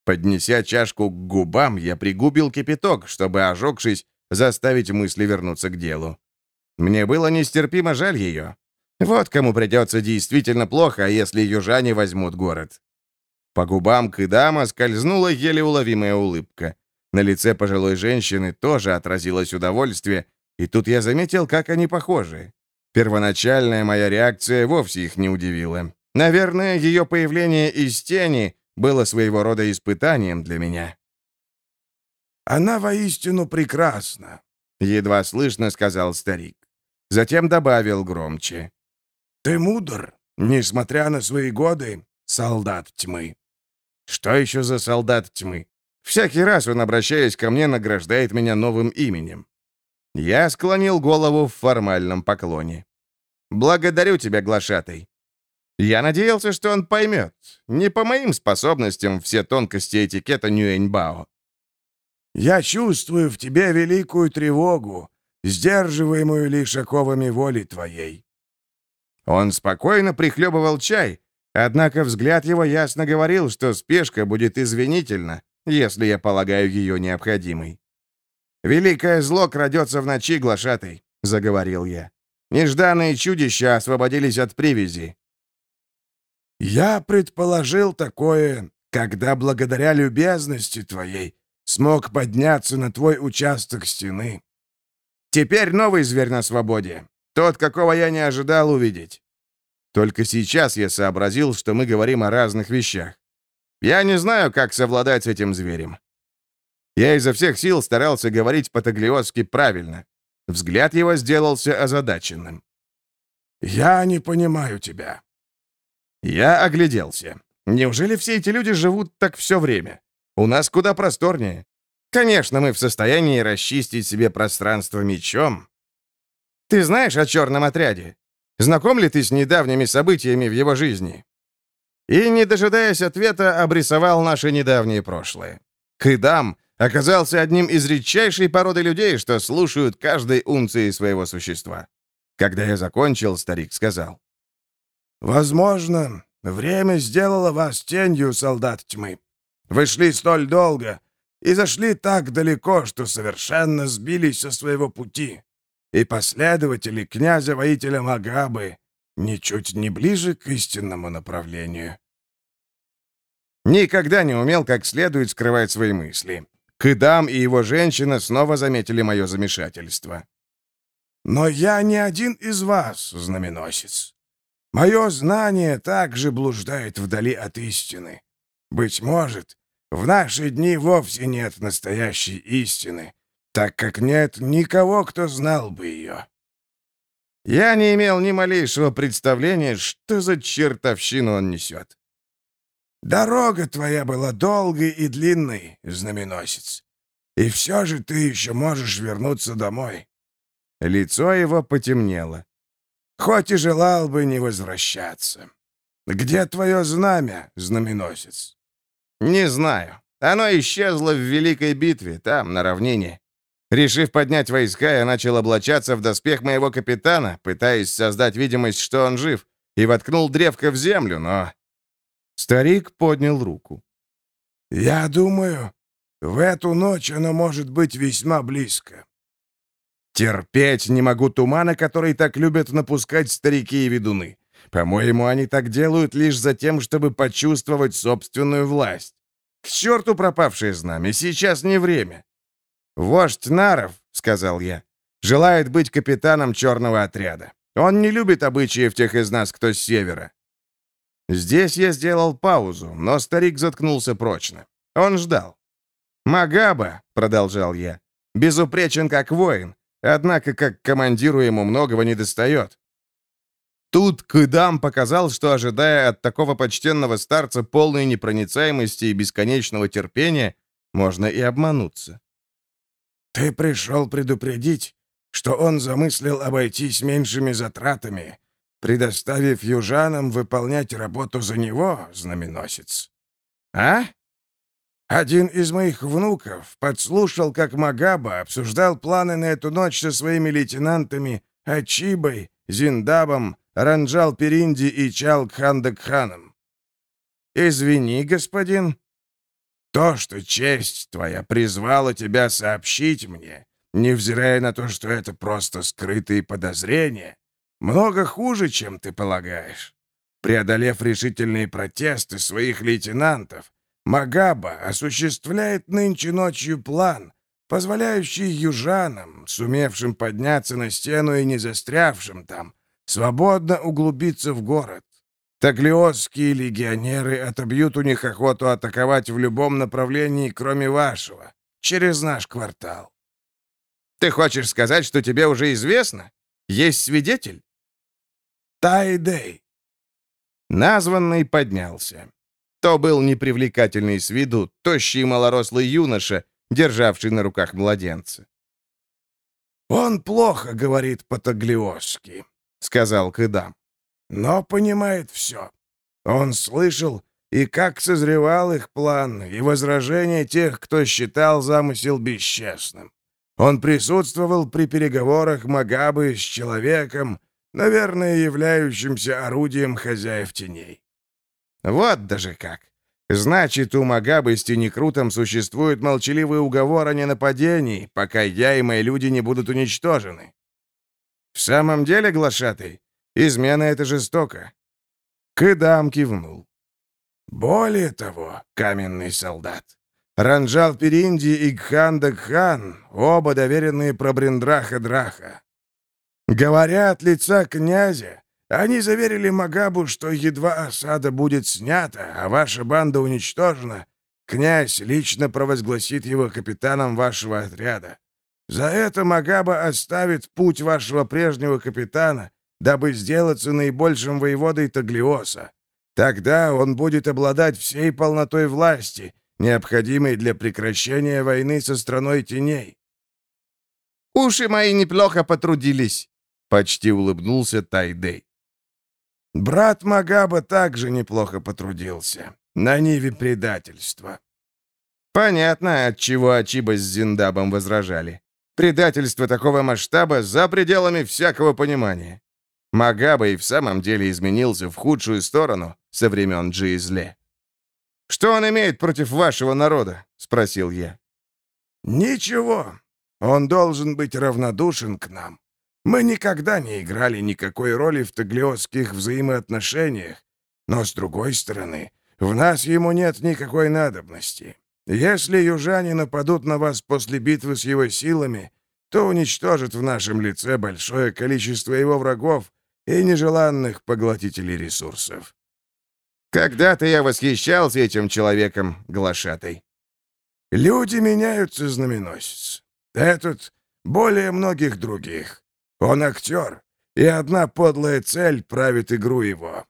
Поднеся чашку к губам, я пригубил кипяток, чтобы, ожегшись, заставить мысли вернуться к делу. Мне было нестерпимо жаль ее. Вот кому придется действительно плохо, если южане возьмут город. По губам Кыдама скользнула еле уловимая улыбка. На лице пожилой женщины тоже отразилось удовольствие, и тут я заметил, как они похожи. Первоначальная моя реакция вовсе их не удивила. Наверное, ее появление из тени было своего рода испытанием для меня. «Она воистину прекрасна», — едва слышно сказал старик. Затем добавил громче. «Ты мудр, несмотря на свои годы, солдат тьмы». «Что еще за солдат тьмы? Всякий раз он, обращаясь ко мне, награждает меня новым именем». Я склонил голову в формальном поклоне. «Благодарю тебя, глашатый. Я надеялся, что он поймет. Не по моим способностям все тонкости этикета Нюэньбао. «Я чувствую в тебе великую тревогу, сдерживаемую лишь оковами воли твоей». Он спокойно прихлебывал чай, однако взгляд его ясно говорил, что спешка будет извинительна, если я полагаю ее необходимой. «Великое зло крадется в ночи, глашатой», — заговорил я. «Нежданные чудища освободились от привязи. Я предположил такое, когда благодаря любезности твоей смог подняться на твой участок стены. Теперь новый зверь на свободе. Тот, какого я не ожидал увидеть. Только сейчас я сообразил, что мы говорим о разных вещах. Я не знаю, как совладать с этим зверем. Я изо всех сил старался говорить по-таглиотски правильно. Взгляд его сделался озадаченным. «Я не понимаю тебя. Я огляделся. Неужели все эти люди живут так все время? У нас куда просторнее. Конечно, мы в состоянии расчистить себе пространство мечом. Ты знаешь о черном отряде? Знаком ли ты с недавними событиями в его жизни?» И, не дожидаясь ответа, обрисовал наше недавнее прошлое. Кыдам оказался одним из редчайшей породы людей, что слушают каждой унции своего существа. Когда я закончил, старик сказал. Возможно, время сделало вас тенью, солдат тьмы. Вы шли столь долго и зашли так далеко, что совершенно сбились со своего пути. И последователи князя-воителя Магабы ничуть не ближе к истинному направлению. Никогда не умел как следует скрывать свои мысли. Кыдам и его женщина снова заметили мое замешательство. «Но я не один из вас, знаменосец. Мое знание также блуждает вдали от истины. Быть может, в наши дни вовсе нет настоящей истины, так как нет никого, кто знал бы ее». Я не имел ни малейшего представления, что за чертовщину он несет. Дорога твоя была долгой и длинной, знаменосец. И все же ты еще можешь вернуться домой». Лицо его потемнело. «Хоть и желал бы не возвращаться. Где твое знамя, знаменосец?» «Не знаю. Оно исчезло в Великой битве, там, на равнине. Решив поднять войска, я начал облачаться в доспех моего капитана, пытаясь создать видимость, что он жив, и воткнул древко в землю, но Старик поднял руку. «Я думаю, в эту ночь оно может быть весьма близко». «Терпеть не могу тумана, который так любят напускать старики и ведуны. По-моему, они так делают лишь за тем, чтобы почувствовать собственную власть. К черту пропавшее знамя, сейчас не время». «Вождь Наров», — сказал я, — «желает быть капитаном черного отряда. Он не любит обычаев тех из нас, кто с севера. Здесь я сделал паузу, но старик заткнулся прочно. Он ждал. «Магаба», — продолжал я, — «безупречен как воин, однако как командиру ему многого не достает». Тут Кыдам показал, что, ожидая от такого почтенного старца полной непроницаемости и бесконечного терпения, можно и обмануться. «Ты пришел предупредить, что он замыслил обойтись меньшими затратами предоставив южанам выполнять работу за него, знаменосец. А? Один из моих внуков подслушал, как Магаба обсуждал планы на эту ночь со своими лейтенантами Ачибой, Зиндабом, Ранджал Перинди и Чал Кхандакханом. «Извини, господин. То, что честь твоя призвала тебя сообщить мне, невзирая на то, что это просто скрытые подозрения, много хуже, чем ты полагаешь. Преодолев решительные протесты своих лейтенантов, Магаба осуществляет нынче ночью план, позволяющий южанам, сумевшим подняться на стену и не застрявшим там, свободно углубиться в город. Таглиосские легионеры отобьют у них охоту атаковать в любом направлении, кроме вашего, через наш квартал. Ты хочешь сказать, что тебе уже известно? Есть свидетель? Тайдей. Названный поднялся. То был непривлекательный с виду, тощий малорослый юноша, державший на руках младенца. «Он плохо говорит по-таглиосски», — сказал Кыдам. «Но понимает все. Он слышал, и как созревал их план, и возражения тех, кто считал замысел бесчестным. Он присутствовал при переговорах Магабы с человеком, наверное, являющимся орудием хозяев теней. Вот даже как. Значит, у Магабы с Тенекрутом существует молчаливый уговор о ненападении, пока я и мои люди не будут уничтожены. В самом деле, глашатый, измена — это жестоко. Кыдам кивнул. Более того, каменный солдат, Ранжал Перинди и Гхан Дагхан, оба доверенные Пробриндраха Драха. Говоря от лица князя, они заверили Магабу, что едва осада будет снята, а ваша банда уничтожена, князь лично провозгласит его капитаном вашего отряда. За это Магаба оставит путь вашего прежнего капитана, дабы сделаться наибольшим воеводой Таглиоса. Тогда он будет обладать всей полнотой власти, необходимой для прекращения войны со страной теней. «Уши мои неплохо потрудились», Почти улыбнулся Тайдей. Брат Магаба также неплохо потрудился. На ниве предательства. Понятно, от чего Ачиба с Зиндабом возражали. Предательство такого масштаба за пределами всякого понимания. Магаба и в самом деле изменился в худшую сторону со времен Джизле. «Что он имеет против вашего народа?» — спросил я. «Ничего. Он должен быть равнодушен к нам. Мы никогда не играли никакой роли в таглиотских взаимоотношениях, но, с другой стороны, в нас ему нет никакой надобности. Если южане нападут на вас после битвы с его силами, то уничтожат в нашем лице большое количество его врагов и нежеланных поглотителей ресурсов. Когда-то я восхищался этим человеком, глашатой. Люди меняются, знаменосец. Этот более многих других. Он актер, и одна подлая цель правит игру его.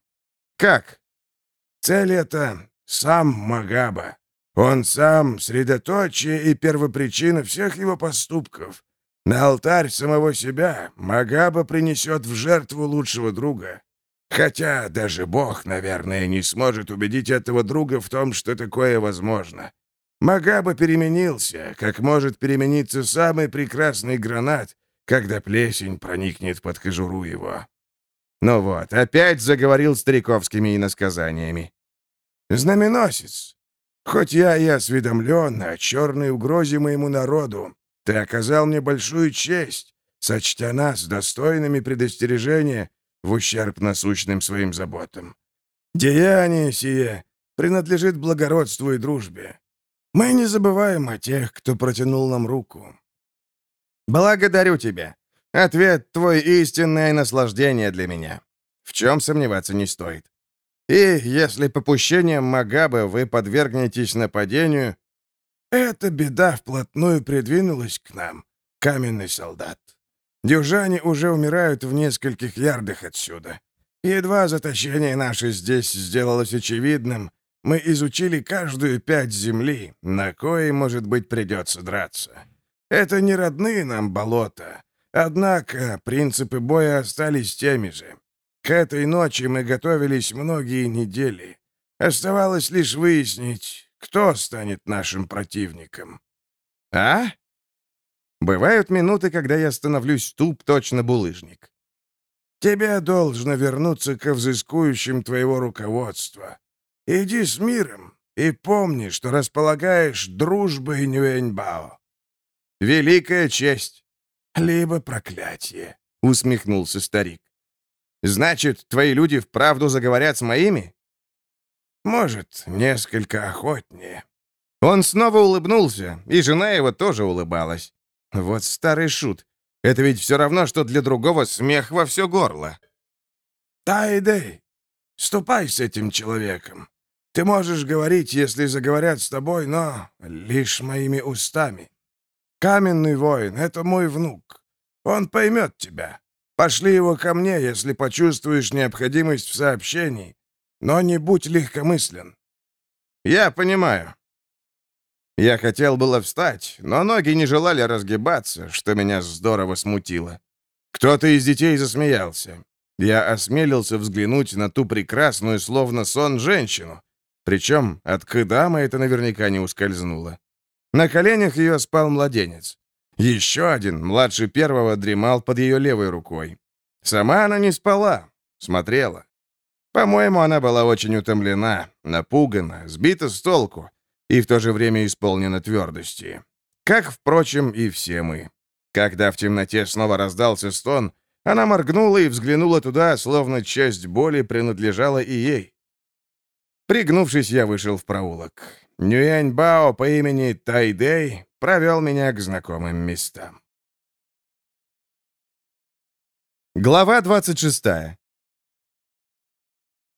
Как? Цель эта — сам Магаба. Он сам — средоточие и первопричина всех его поступков. На алтарь самого себя Магаба принесет в жертву лучшего друга. Хотя даже Бог, наверное, не сможет убедить этого друга в том, что такое возможно. Магаба переменился, как может перемениться самый прекрасный гранат, когда плесень проникнет под кожуру его. Ну вот, опять заговорил стариковскими иносказаниями. «Знаменосец, хоть я и осведомлен о черной угрозе моему народу, ты оказал мне большую честь, сочтя нас достойными предостережения в ущерб насущным своим заботам. Деяние сие принадлежит благородству и дружбе. Мы не забываем о тех, кто протянул нам руку. Благодарю тебя. Ответ твой истинное наслаждение для меня. В чем сомневаться не стоит. И если попущением Магабы вы подвергнетесь нападению, эта беда вплотную придвинулась к нам, каменный солдат. Дюжане уже умирают в нескольких ярдах отсюда. Едва заточение наше здесь сделалось очевидным, мы изучили каждую пять земли, на кое, может быть, придется драться. Это не родные нам болота, однако принципы боя остались теми же. К этой ночи мы готовились многие недели. Оставалось лишь выяснить, кто станет нашим противником? А? Бывают минуты, когда я становлюсь туп точно булыжник. Тебе должно вернуться к взыскующим твоего руководства. Иди с миром и помни, что располагаешь дружбой Нюэньбао. Великая честь. Либо проклятие, — усмехнулся старик. Значит, твои люди вправду заговорят с моими? Может, несколько охотнее». Он снова улыбнулся, и жена его тоже улыбалась. Вот старый шут. Это ведь все равно, что для другого смех во все горло. «Тайдей, ступай с этим человеком. Ты можешь говорить, если заговорят с тобой, но лишь моими устами. Каменный воин — это мой внук. Он поймет тебя. Пошли его ко мне, если почувствуешь необходимость в сообщении. Но не будь легкомыслен». «Я понимаю». Я хотел было встать, но ноги не желали разгибаться, что меня здорово смутило. Кто-то из детей засмеялся. Я осмелился взглянуть на ту прекрасную, словно сон, женщину. Причем от Кыдама это наверняка не ускользнуло. На коленях ее спал младенец. Еще один, младше первого, дремал под ее левой рукой. Сама она не спала, смотрела. По-моему, она была очень утомлена, напугана, сбита с толку и в то же время исполнена твердости. Как, впрочем, и все мы. Когда в темноте снова раздался стон, она моргнула и взглянула туда, словно часть боли принадлежала и ей. Пригнувшись, я вышел в проулок. Нюянь-бао по имени Тайдей провел меня к знакомым местам. Глава 26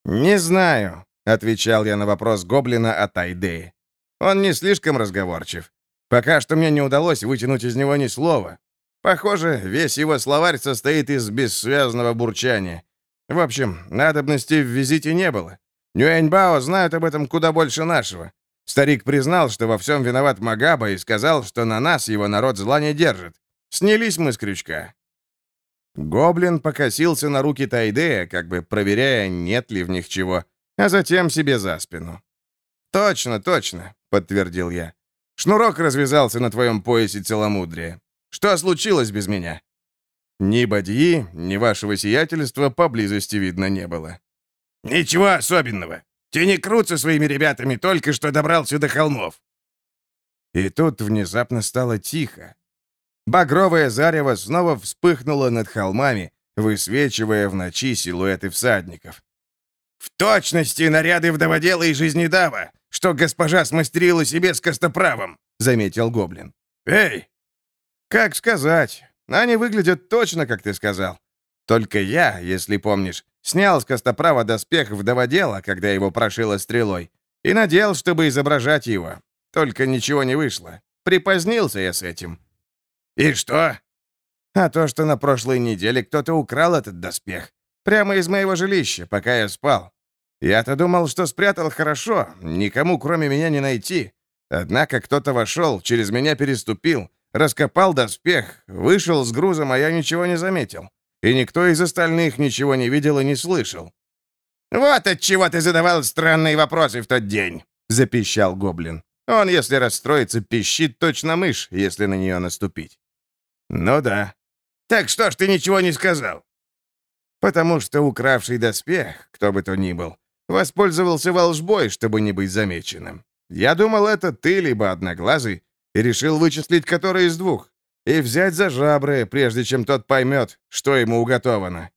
«Не знаю», — отвечал я на вопрос гоблина о Тайдее. «Он не слишком разговорчив. Пока что мне не удалось вытянуть из него ни слова. Похоже, весь его словарь состоит из бессвязного бурчания. В общем, надобности в визите не было. Нюэньбао знают об этом куда больше нашего. Старик признал, что во всем виноват Магаба и сказал, что на нас его народ зла не держит. Снялись мы с крючка. Гоблин покосился на руки Тайдея, как бы проверяя, нет ли в них чего, а затем себе за спину. «Точно, точно», — подтвердил я. «Шнурок развязался на твоем поясе целомудрия. Что случилось без меня?» Ни бадьи, ни вашего сиятельства поблизости видно не было. «Ничего особенного. Ты крут со своими ребятами, только что добрался до холмов». И тут внезапно стало тихо. Багровое зарево снова вспыхнуло над холмами, высвечивая в ночи силуэты всадников. «В точности наряды вдоводела и жизнедава, что госпожа смастерила себе с костоправом», — заметил Гоблин. «Эй!» «Как сказать? Они выглядят точно, как ты сказал. Только я, если помнишь, снял с костоправа доспех вдоводела, когда его прошило стрелой, и надел, чтобы изображать его. Только ничего не вышло. Припозднился я с этим. «И что?» «А то, что на прошлой неделе кто-то украл этот доспех. Прямо из моего жилища, пока я спал. Я-то думал, что спрятал хорошо, никому кроме меня не найти. Однако кто-то вошел, через меня переступил, раскопал доспех, вышел с грузом, а я ничего не заметил. И никто из остальных ничего не видел и не слышал. «Вот от чего ты задавал странные вопросы в тот день», — запищал гоблин. Он, если расстроится, пищит точно мышь, если на нее наступить. «Ну да». «Так что ж ты ничего не сказал?» «Потому что укравший доспех, кто бы то ни был, воспользовался волжбой, чтобы не быть замеченным. Я думал, это ты, либо одноглазый, и решил вычислить который из двух, и взять за жабры, прежде чем тот поймет, что ему уготовано».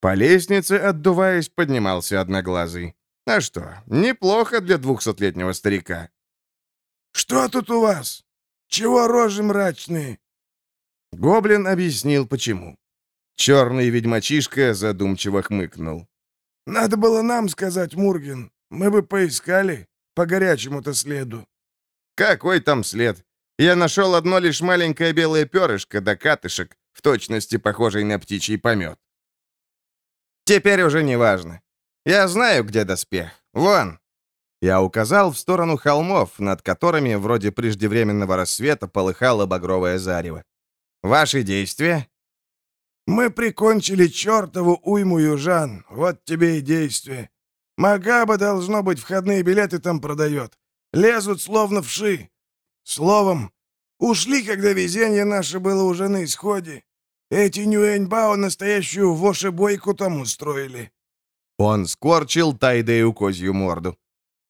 По лестнице, отдуваясь, поднимался одноглазый. А что, неплохо для двухсотлетнего старика. «Что тут у вас? Чего рожи мрачные?» Гоблин объяснил, почему. Черный ведьмачишка задумчиво хмыкнул. «Надо было нам сказать, Мурген. Мы бы поискали по горячему-то следу». «Какой там след? Я нашел одно лишь маленькое белое перышко до катышек, в точности похожей на птичий помет. Теперь уже не важно. Я знаю, где доспех. Вон, я указал в сторону холмов, над которыми, вроде преждевременного рассвета, полыхало багровое зарево. «Ваши действия?» «Мы прикончили чертову уйму южан. Вот тебе и действие. Магаба, должно быть, входные билеты там продает. Лезут словно вши. Словом, ушли, когда везение наше было уже на исходе. Эти Нюэньбао настоящую вошебойку там устроили». Он скорчил Тайдею козью морду.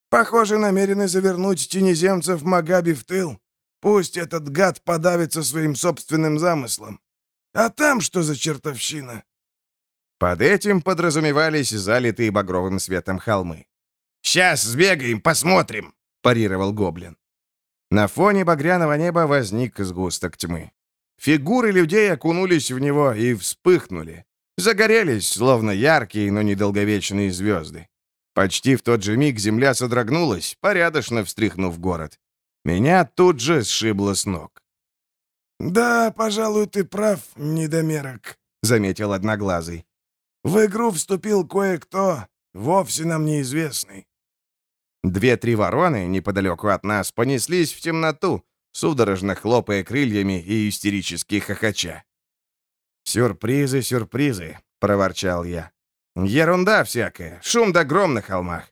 Похоже, намерены завернуть тенеземцев Магаби в тыл. Пусть этот гад подавится своим собственным замыслом. А там что за чертовщина?» Под этим подразумевались залитые багровым светом холмы. «Сейчас сбегаем, посмотрим», — парировал гоблин. На фоне багряного неба возник сгусток тьмы. Фигуры людей окунулись в него и вспыхнули. Загорелись, словно яркие, но недолговечные звезды. Почти в тот же миг земля содрогнулась, порядочно встряхнув город. Меня тут же сшибло с ног. «Да, пожалуй, ты прав, недомерок», — заметил Одноглазый. «В игру вступил кое-кто, вовсе нам неизвестный». Две-три вороны неподалеку от нас понеслись в темноту, судорожно хлопая крыльями и истерически хохоча. «Сюрпризы, сюрпризы», — проворчал я. Ерунда всякая, шум да гром на холмах.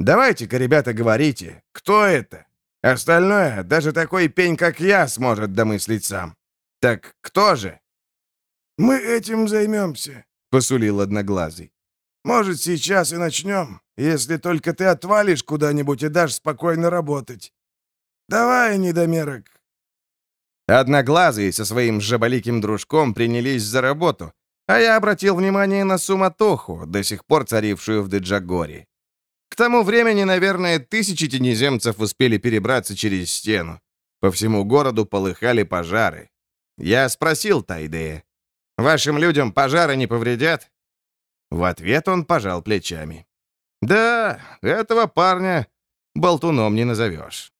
Давайте-ка, ребята, говорите, кто это? Остальное даже такой пень, как я, сможет домыслить сам. Так кто же?» «Мы этим займемся», — посулил Одноглазый. «Может, сейчас и начнем, если только ты отвалишь куда-нибудь и дашь спокойно работать. Давай, недомерок». Одноглазый со своим жаболиким дружком принялись за работу, а я обратил внимание на суматоху, до сих пор царившую в Деджагоре. К тому времени, наверное, тысячи тенеземцев успели перебраться через стену. По всему городу полыхали пожары. Я спросил Тайдея, «Вашим людям пожары не повредят?» В ответ он пожал плечами. «Да, этого парня болтуном не назовешь».